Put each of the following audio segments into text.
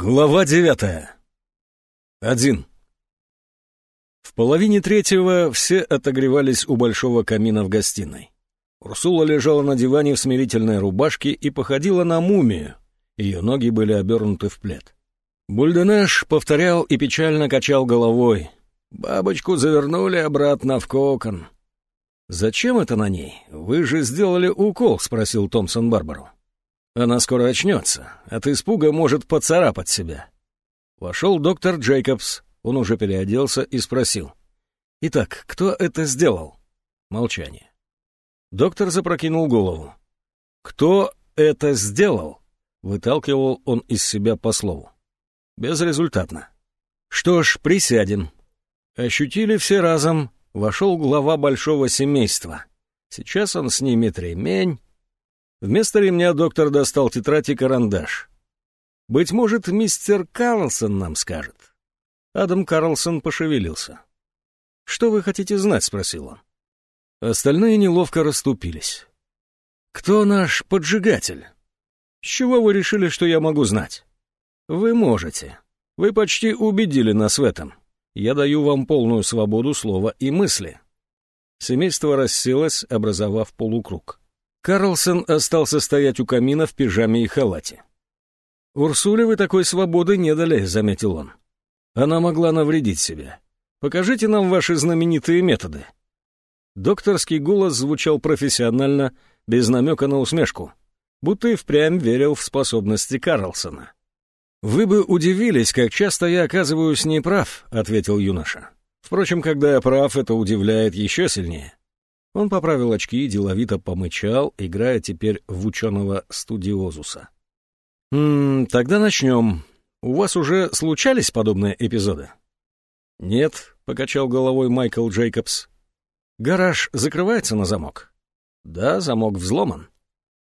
Глава девятая. Один. В половине третьего все отогревались у большого камина в гостиной. Урсула лежала на диване в смирительной рубашке и походила на мумию. Ее ноги были обернуты в плед. Бульденеш повторял и печально качал головой. «Бабочку завернули обратно в кокон». «Зачем это на ней? Вы же сделали укол», — спросил Томпсон Барбару. Она скоро очнется, от испуга может поцарапать себя. Вошел доктор Джейкобс, он уже переоделся и спросил. «Итак, кто это сделал?» Молчание. Доктор запрокинул голову. «Кто это сделал?» Выталкивал он из себя по слову. Безрезультатно. «Что ж, присядем». Ощутили все разом. Вошел глава большого семейства. Сейчас он снимет ремень, Вместо ремня доктор достал тетрадь и карандаш. «Быть может, мистер Карлсон нам скажет». Адам Карлсон пошевелился. «Что вы хотите знать?» — спросил он. Остальные неловко расступились. «Кто наш поджигатель?» «С чего вы решили, что я могу знать?» «Вы можете. Вы почти убедили нас в этом. Я даю вам полную свободу слова и мысли». Семейство расселось, образовав полукруг. Карлсон остался стоять у камина в пижаме и халате. «Урсуле вы такой свободы не дали», — заметил он. «Она могла навредить себе. Покажите нам ваши знаменитые методы». Докторский голос звучал профессионально, без намека на усмешку, будто и впрямь верил в способности Карлсона. «Вы бы удивились, как часто я оказываюсь неправ», — ответил юноша. «Впрочем, когда я прав, это удивляет еще сильнее. Он поправил очки деловито помычал, играя теперь в ученого студиозуса. «М -м, «Тогда начнем. У вас уже случались подобные эпизоды?» «Нет», — покачал головой Майкл Джейкобс. «Гараж закрывается на замок?» «Да, замок взломан».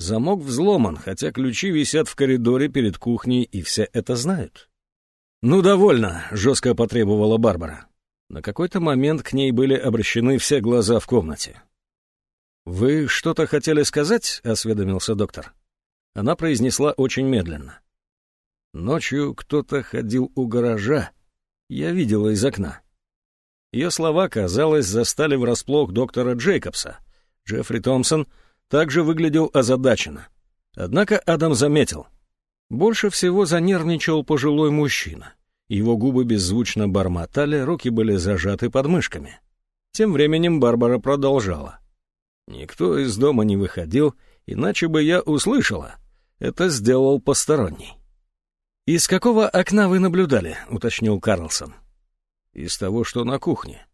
«Замок взломан, хотя ключи висят в коридоре перед кухней, и все это знают». «Ну, довольно», — жестко потребовала Барбара. На какой-то момент к ней были обращены все глаза в комнате. «Вы что-то хотели сказать?» — осведомился доктор. Она произнесла очень медленно. «Ночью кто-то ходил у гаража. Я видела из окна». Ее слова, казалось, застали врасплох доктора Джейкобса. Джеффри Томпсон также выглядел озадаченно. Однако Адам заметил. Больше всего занервничал пожилой мужчина. Его губы беззвучно бормотали, руки были зажаты под мышками. Тем временем Барбара продолжала. «Никто из дома не выходил, иначе бы я услышала. Это сделал посторонний». «Из какого окна вы наблюдали?» — уточнил Карлсон. «Из того, что на кухне».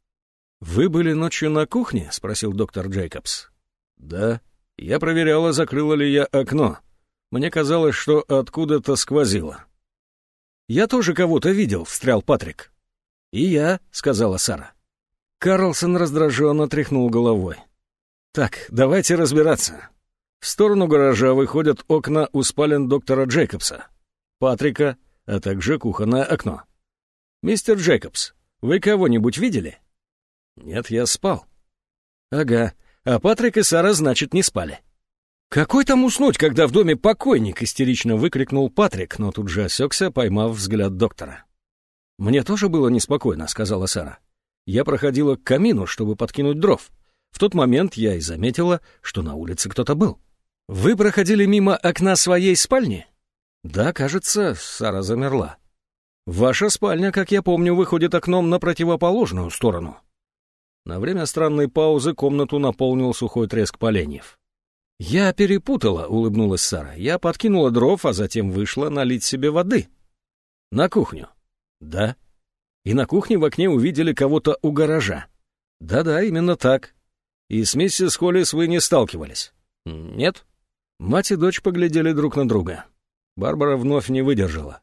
«Вы были ночью на кухне?» — спросил доктор Джейкобс. «Да. Я проверяла, закрыла ли я окно. Мне казалось, что откуда-то сквозило». «Я тоже кого-то видел», — встрял Патрик. «И я», — сказала Сара. Карлсон раздраженно тряхнул головой. «Так, давайте разбираться. В сторону гаража выходят окна у спален доктора Джейкобса, Патрика, а также кухонное окно. Мистер Джейкобс, вы кого-нибудь видели?» «Нет, я спал». «Ага, а Патрик и Сара, значит, не спали». «Какой там уснуть, когда в доме покойник?» — истерично выкрикнул Патрик, но тут же осекся, поймав взгляд доктора. «Мне тоже было неспокойно», — сказала Сара. «Я проходила к камину, чтобы подкинуть дров. В тот момент я и заметила, что на улице кто-то был». «Вы проходили мимо окна своей спальни?» «Да, кажется, Сара замерла». «Ваша спальня, как я помню, выходит окном на противоположную сторону». На время странной паузы комнату наполнил сухой треск поленьев. «Я перепутала», — улыбнулась Сара. «Я подкинула дров, а затем вышла налить себе воды». «На кухню?» «Да». «И на кухне в окне увидели кого-то у гаража?» «Да-да, именно так». «И с миссис Холлис вы не сталкивались?» «Нет». Мать и дочь поглядели друг на друга. Барбара вновь не выдержала.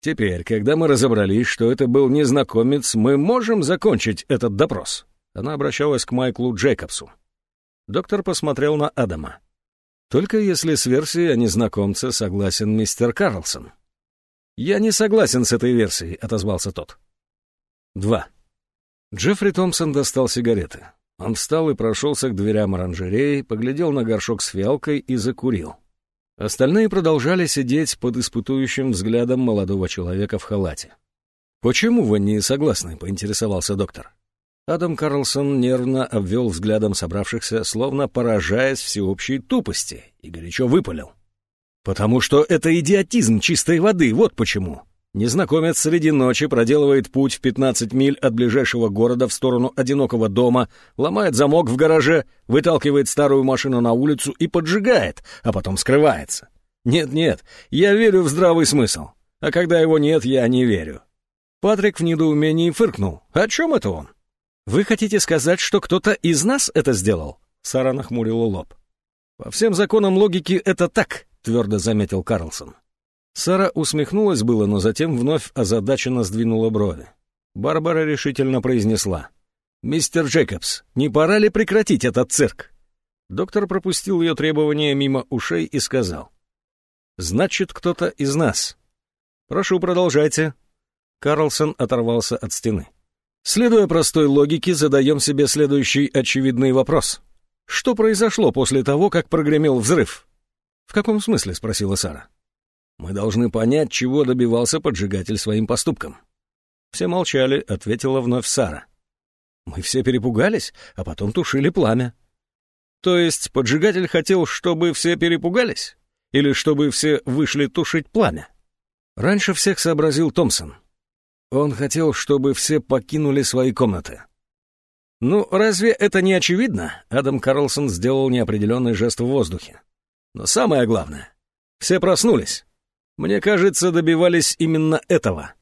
«Теперь, когда мы разобрались, что это был незнакомец, мы можем закончить этот допрос?» Она обращалась к Майклу Джейкобсу. Доктор посмотрел на Адама. «Только если с версией о незнакомце согласен мистер Карлсон». «Я не согласен с этой версией», — отозвался тот. Два. Джеффри Томпсон достал сигареты. Он встал и прошелся к дверям оранжереи, поглядел на горшок с фиалкой и закурил. Остальные продолжали сидеть под испытующим взглядом молодого человека в халате. «Почему вы не согласны?» — поинтересовался доктор. Адам Карлсон нервно обвел взглядом собравшихся, словно поражаясь всеобщей тупости, и горячо выпалил. «Потому что это идиотизм чистой воды, вот почему. Незнакомец среди ночи проделывает путь в 15 миль от ближайшего города в сторону одинокого дома, ломает замок в гараже, выталкивает старую машину на улицу и поджигает, а потом скрывается. Нет-нет, я верю в здравый смысл, а когда его нет, я не верю». Патрик в недоумении фыркнул. «О чем это он?» «Вы хотите сказать, что кто-то из нас это сделал?» Сара нахмурила лоб. «По всем законам логики это так», — твердо заметил Карлсон. Сара усмехнулась было, но затем вновь озадаченно сдвинула брови. Барбара решительно произнесла. «Мистер Джейкобс, не пора ли прекратить этот цирк?» Доктор пропустил ее требования мимо ушей и сказал. «Значит, кто-то из нас. Прошу, продолжайте». Карлсон оторвался от стены. Следуя простой логике, задаем себе следующий очевидный вопрос. Что произошло после того, как прогремел взрыв? «В каком смысле?» — спросила Сара. «Мы должны понять, чего добивался поджигатель своим поступком». Все молчали, ответила вновь Сара. «Мы все перепугались, а потом тушили пламя». «То есть поджигатель хотел, чтобы все перепугались? Или чтобы все вышли тушить пламя?» Раньше всех сообразил Томпсон — он хотел, чтобы все покинули свои комнаты. «Ну, разве это не очевидно?» Адам Карлсон сделал неопределенный жест в воздухе. «Но самое главное, все проснулись. Мне кажется, добивались именно этого».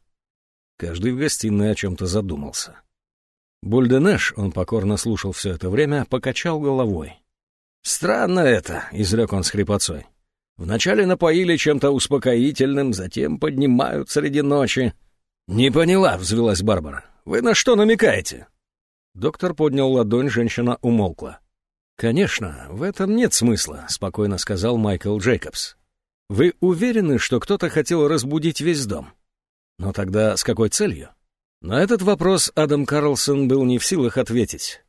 Каждый в гостиной о чем-то задумался. Бульденеш, он покорно слушал все это время, покачал головой. «Странно это», — изрек он с хрипотцой. «Вначале напоили чем-то успокоительным, затем поднимают среди ночи. «Не поняла», — взвелась Барбара. «Вы на что намекаете?» Доктор поднял ладонь, женщина умолкла. «Конечно, в этом нет смысла», — спокойно сказал Майкл Джейкобс. «Вы уверены, что кто-то хотел разбудить весь дом? Но тогда с какой целью?» На этот вопрос Адам Карлсон был не в силах ответить.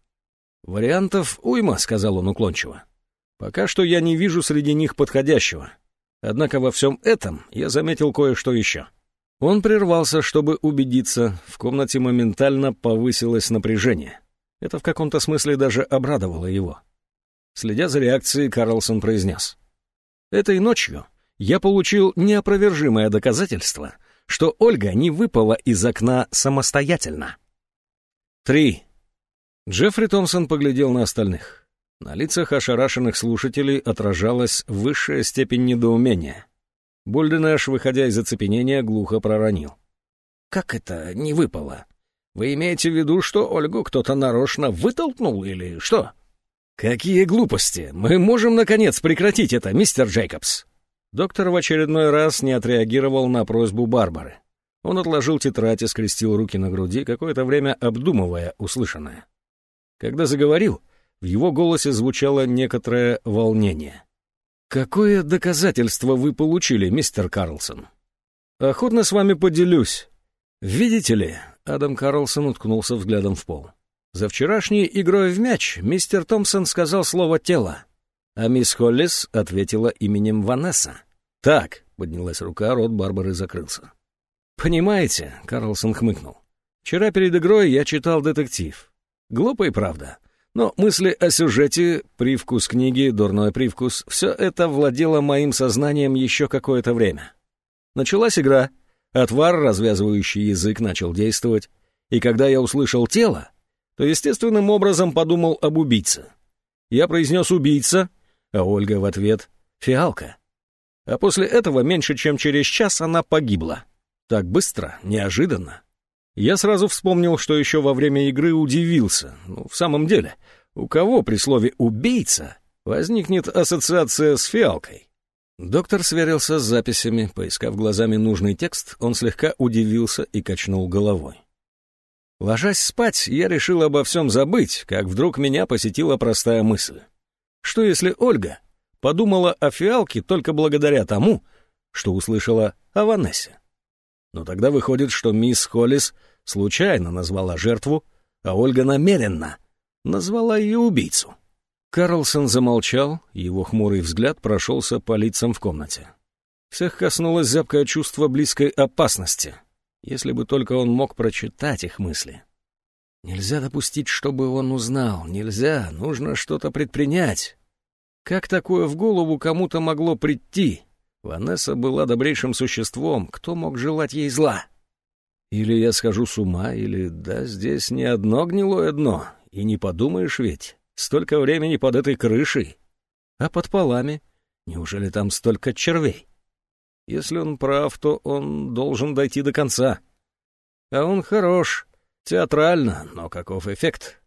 «Вариантов уйма», — сказал он уклончиво. «Пока что я не вижу среди них подходящего. Однако во всем этом я заметил кое-что еще». Он прервался, чтобы убедиться, в комнате моментально повысилось напряжение. Это в каком-то смысле даже обрадовало его. Следя за реакцией, Карлсон произнес. «Этой ночью я получил неопровержимое доказательство, что Ольга не выпала из окна самостоятельно». Три. Джеффри Томпсон поглядел на остальных. На лицах ошарашенных слушателей отражалась высшая степень недоумения. Бульденеш, выходя из оцепенения, глухо проронил. «Как это не выпало? Вы имеете в виду, что Ольгу кто-то нарочно вытолкнул или что?» «Какие глупости! Мы можем, наконец, прекратить это, мистер Джейкобс!» Доктор в очередной раз не отреагировал на просьбу Барбары. Он отложил тетрадь и скрестил руки на груди, какое-то время обдумывая услышанное. Когда заговорил, в его голосе звучало некоторое волнение. «Какое доказательство вы получили, мистер Карлсон?» «Охотно с вами поделюсь. Видите ли...» — Адам Карлсон уткнулся взглядом в пол. «За вчерашней игрой в мяч мистер Томпсон сказал слово «тело», а мисс Холлис ответила именем Ванесса. «Так», — поднялась рука, рот Барбары закрылся. «Понимаете», — Карлсон хмыкнул, — «вчера перед игрой я читал детектив. Глупо и правда. Но мысли о сюжете, привкус книги, дурной привкус — все это владело моим сознанием еще какое-то время. Началась игра, отвар, развязывающий язык, начал действовать, и когда я услышал тело, то естественным образом подумал об убийце. Я произнес «убийца», а Ольга в ответ «фиалка». А после этого меньше чем через час она погибла. Так быстро, неожиданно. Я сразу вспомнил, что еще во время игры удивился. Ну, в самом деле, у кого при слове «убийца» возникнет ассоциация с фиалкой? Доктор сверился с записями, поискав глазами нужный текст, он слегка удивился и качнул головой. Ложась спать, я решил обо всем забыть, как вдруг меня посетила простая мысль. Что если Ольга подумала о фиалке только благодаря тому, что услышала о Ванессе? Но тогда выходит, что мисс Холлис случайно назвала жертву, а Ольга намеренно назвала ее убийцу. Карлсон замолчал, его хмурый взгляд прошелся по лицам в комнате. Всех коснулось зябкое чувство близкой опасности, если бы только он мог прочитать их мысли. Нельзя допустить, чтобы он узнал, нельзя, нужно что-то предпринять. Как такое в голову кому-то могло прийти? Ванесса была добрейшим существом, кто мог желать ей зла? Или я схожу с ума, или да, здесь не одно гнилое дно, и не подумаешь ведь, столько времени под этой крышей. А под полами? Неужели там столько червей? Если он прав, то он должен дойти до конца. А он хорош, театрально, но каков эффект?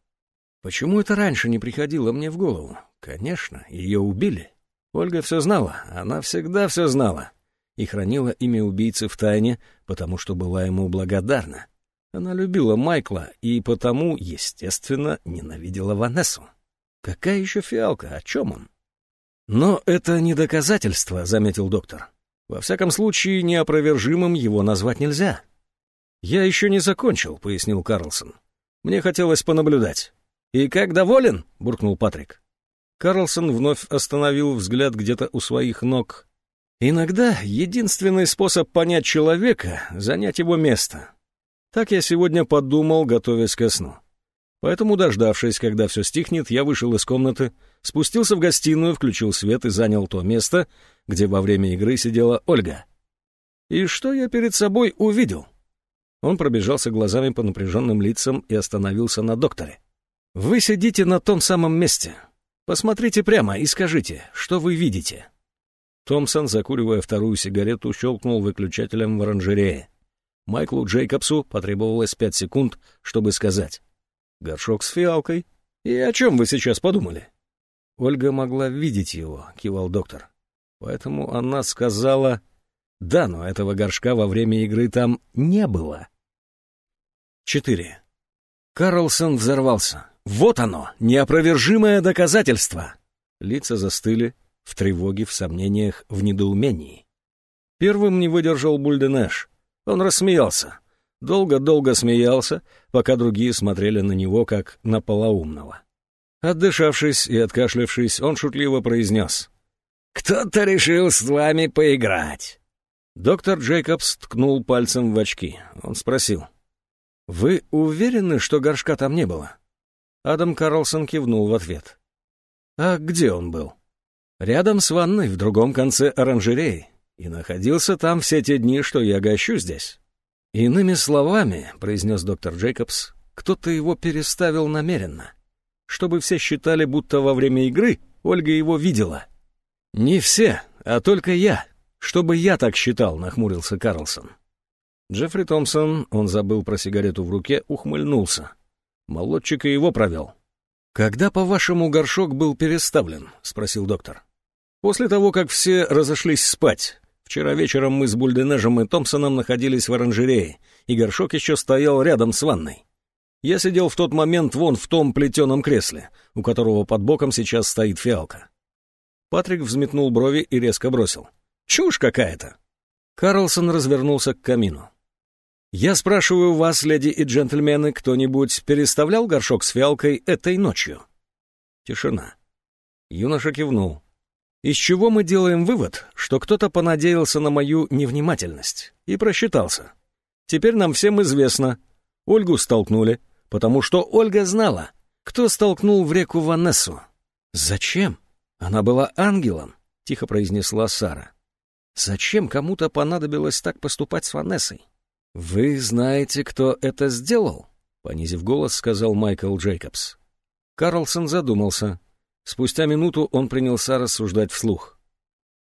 Почему это раньше не приходило мне в голову? Конечно, ее убили. Ольга все знала, она всегда все знала. И хранила имя убийцы в тайне, потому что была ему благодарна. Она любила Майкла и потому, естественно, ненавидела Ванессу. Какая еще фиалка? О чем он? Но это не доказательство, заметил доктор. Во всяком случае, неопровержимым его назвать нельзя. «Я еще не закончил», — пояснил Карлсон. «Мне хотелось понаблюдать». «И как доволен?» — буркнул Патрик. Карлсон вновь остановил взгляд где-то у своих ног. «Иногда единственный способ понять человека — занять его место. Так я сегодня подумал, готовясь ко сну. Поэтому, дождавшись, когда все стихнет, я вышел из комнаты, спустился в гостиную, включил свет и занял то место, где во время игры сидела Ольга. И что я перед собой увидел? Он пробежался глазами по напряженным лицам и остановился на докторе. «Вы сидите на том самом месте. Посмотрите прямо и скажите, что вы видите». Томпсон, закуривая вторую сигарету, щелкнул выключателем в оранжерее. Майклу Джейкобсу потребовалось пять секунд, чтобы сказать. «Горшок с фиалкой? И о чем вы сейчас подумали?» Ольга могла видеть его, кивал доктор. Поэтому она сказала «Да, но этого горшка во время игры там не было». 4. Карлсон взорвался. «Вот оно, неопровержимое доказательство!» Лица застыли, в тревоге, в сомнениях, в недоумении. Первым не выдержал Бульденеш. Он рассмеялся. Долго-долго смеялся, пока другие смотрели на него, как на полоумного. Отдышавшись и откашлявшись, он шутливо произнес. «Кто-то решил с вами поиграть». Доктор Джейкобс ткнул пальцем в очки. Он спросил. «Вы уверены, что горшка там не было?» Адам Карлсон кивнул в ответ. «А где он был?» «Рядом с ванной, в другом конце оранжереи, и находился там все те дни, что я гощу здесь». «Иными словами», — произнес доктор Джейкобс, — «кто-то его переставил намеренно, чтобы все считали, будто во время игры Ольга его видела». «Не все, а только я», «Чтобы я так считал», — нахмурился Карлсон. Джеффри Томпсон, он забыл про сигарету в руке, ухмыльнулся. Молодчик и его провел. «Когда, по-вашему, горшок был переставлен?» — спросил доктор. «После того, как все разошлись спать. Вчера вечером мы с Бульденежем и Томпсоном находились в оранжерее, и горшок еще стоял рядом с ванной. Я сидел в тот момент вон в том плетеном кресле, у которого под боком сейчас стоит фиалка». Патрик взметнул брови и резко бросил. Чушь какая-то. Карлсон развернулся к камину. «Я спрашиваю вас, леди и джентльмены, кто-нибудь переставлял горшок с фиалкой этой ночью?» Тишина. Юноша кивнул. «Из чего мы делаем вывод, что кто-то понадеялся на мою невнимательность и просчитался? Теперь нам всем известно. Ольгу столкнули, потому что Ольга знала, кто столкнул в реку Ванессу. Зачем? Она была ангелом», — тихо произнесла Сара. Зачем кому-то понадобилось так поступать с Ванессой? «Вы знаете, кто это сделал?» — понизив голос, сказал Майкл Джейкобс. Карлсон задумался. Спустя минуту он принялся рассуждать вслух.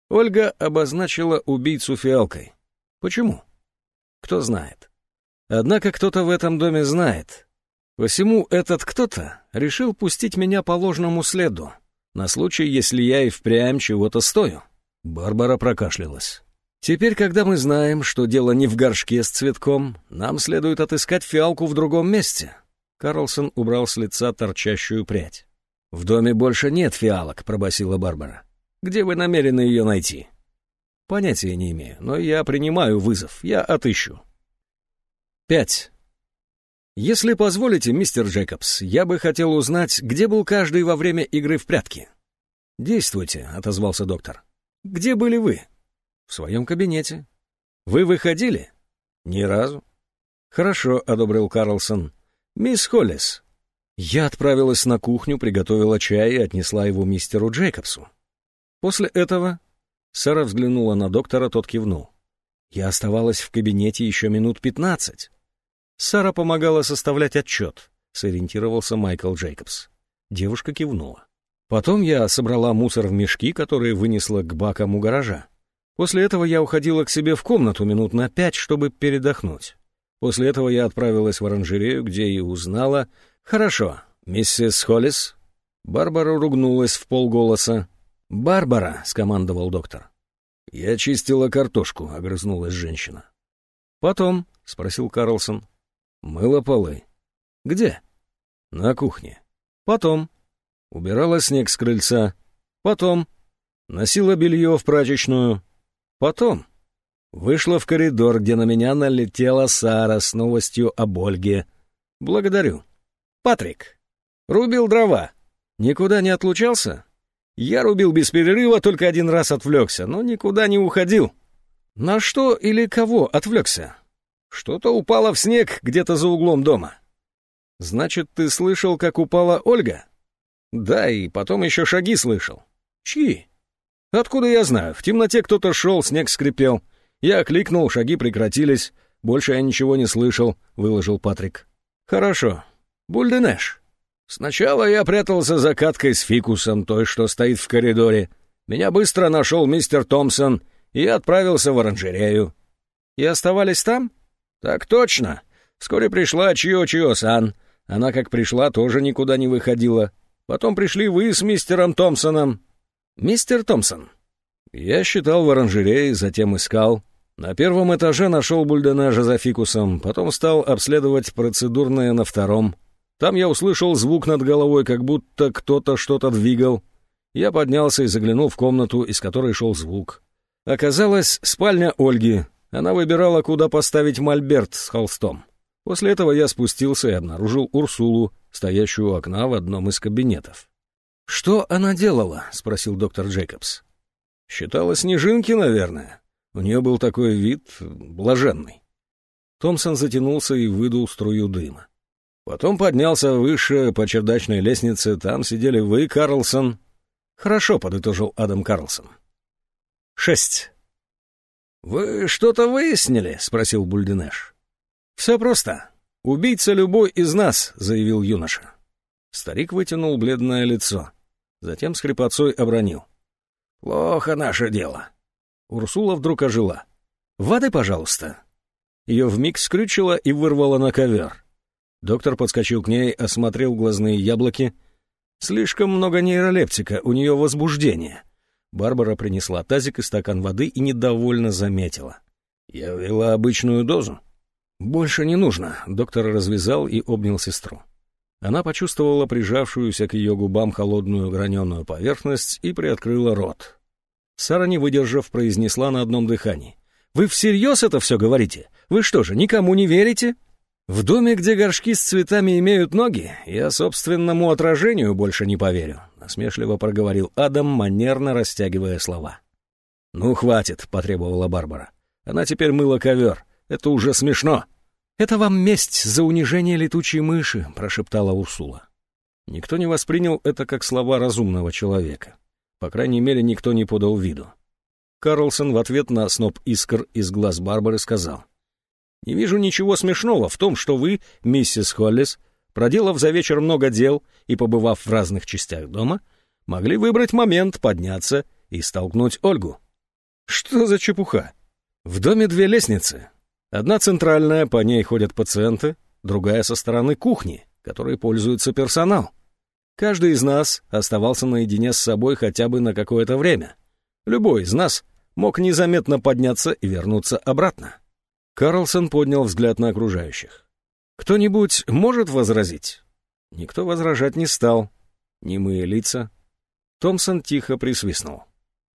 Ольга обозначила убийцу фиалкой. Почему? Кто знает. Однако кто-то в этом доме знает. Посему этот кто-то решил пустить меня по ложному следу, на случай, если я и впрямь чего-то стою. Барбара прокашлялась. «Теперь, когда мы знаем, что дело не в горшке с цветком, нам следует отыскать фиалку в другом месте». Карлсон убрал с лица торчащую прядь. «В доме больше нет фиалок», — пробасила Барбара. «Где вы намерены ее найти?» «Понятия не имею, но я принимаю вызов, я отыщу». Пять. «Если позволите, мистер Джейкобс, я бы хотел узнать, где был каждый во время игры в прятки». «Действуйте», — отозвался доктор. «Где были вы?» «В своем кабинете». «Вы выходили?» «Ни разу». «Хорошо», — одобрил Карлсон. «Мисс Холлис». Я отправилась на кухню, приготовила чай и отнесла его мистеру Джейкобсу. После этого Сара взглянула на доктора, тот кивнул. Я оставалась в кабинете еще минут пятнадцать. Сара помогала составлять отчет, сориентировался Майкл Джейкобс. Девушка кивнула. Потом я собрала мусор в мешки, которые вынесла к бакам у гаража. После этого я уходила к себе в комнату минут на пять, чтобы передохнуть. После этого я отправилась в оранжерею, где и узнала... «Хорошо, миссис Холлис?» Барбара ругнулась в полголоса. «Барбара!» — скомандовал доктор. «Я чистила картошку», — огрызнулась женщина. «Потом?» — спросил Карлсон. Мыла полы. Где? На кухне. Потом. Убирала снег с крыльца. Потом. Носила белье в прачечную. Потом. Вышла в коридор, где на меня налетела Сара с новостью об Ольге. Благодарю. Патрик. Рубил дрова. Никуда не отлучался? Я рубил без перерыва, только один раз отвлекся, но никуда не уходил. На что или кого отвлекся? Что-то упало в снег где-то за углом дома. Значит, ты слышал, как упала Ольга? Да, и потом еще шаги слышал. Чьи? Откуда я знаю? В темноте кто-то шел, снег скрипел. Я кликнул, шаги прекратились. Больше я ничего не слышал, выложил Патрик. Хорошо. Бульденеш. Сначала я прятался за каткой с фикусом, той, что стоит в коридоре. Меня быстро нашел мистер Томпсон, и отправился в оранжерею. И оставались там? «Так точно. Вскоре пришла Чио-Чио-сан. Она, как пришла, тоже никуда не выходила. Потом пришли вы с мистером Томпсоном». «Мистер Томпсон». Я считал в оранжерее, затем искал. На первом этаже нашел бульденажа за фикусом, потом стал обследовать процедурное на втором. Там я услышал звук над головой, как будто кто-то что-то двигал. Я поднялся и заглянул в комнату, из которой шел звук. Оказалось, спальня Ольги, она выбирала, куда поставить мольберт с холстом. После этого я спустился и обнаружил Урсулу, стоящую у окна в одном из кабинетов. «Что она делала?» — спросил доктор Джейкобс. «Считала снежинки, наверное. У нее был такой вид блаженный». Томпсон затянулся и выдул струю дыма. Потом поднялся выше по чердачной лестнице, там сидели вы, Карлсон. «Хорошо», — подытожил Адам Карлсон. «Шесть. «Вы что-то выяснили?» — спросил Бульденеш. «Все просто. Убийца любой из нас», — заявил юноша. Старик вытянул бледное лицо. Затем с хрипотцой обронил. «Плохо наше дело». Урсула вдруг ожила. «Воды, пожалуйста». Ее вмиг скрючило и вырвало на ковер. Доктор подскочил к ней, осмотрел глазные яблоки. «Слишком много нейролептика, у нее возбуждение». Барбара принесла тазик и стакан воды и недовольно заметила. «Я ввела обычную дозу». «Больше не нужно», — доктор развязал и обнял сестру. Она почувствовала прижавшуюся к ее губам холодную граненую поверхность и приоткрыла рот. Сара, не выдержав, произнесла на одном дыхании. «Вы всерьез это все говорите? Вы что же, никому не верите?» В доме, где горшки с цветами имеют ноги, я собственному отражению больше не поверю, насмешливо проговорил Адам, манерно растягивая слова. Ну, хватит, потребовала Барбара. Она теперь мыла ковер. Это уже смешно. Это вам месть за унижение летучей мыши, прошептала Урсула. Никто не воспринял это как слова разумного человека. По крайней мере, никто не подал виду. Карлсон в ответ на сноп искр из глаз Барбары сказал. Не вижу ничего смешного в том, что вы, миссис Холлис, проделав за вечер много дел и побывав в разных частях дома, могли выбрать момент подняться и столкнуть Ольгу. Что за чепуха? В доме две лестницы. Одна центральная, по ней ходят пациенты, другая со стороны кухни, которой пользуется персонал. Каждый из нас оставался наедине с собой хотя бы на какое-то время. Любой из нас мог незаметно подняться и вернуться обратно. Карлсон поднял взгляд на окружающих. «Кто-нибудь может возразить?» Никто возражать не стал. Немые лица. Томпсон тихо присвистнул.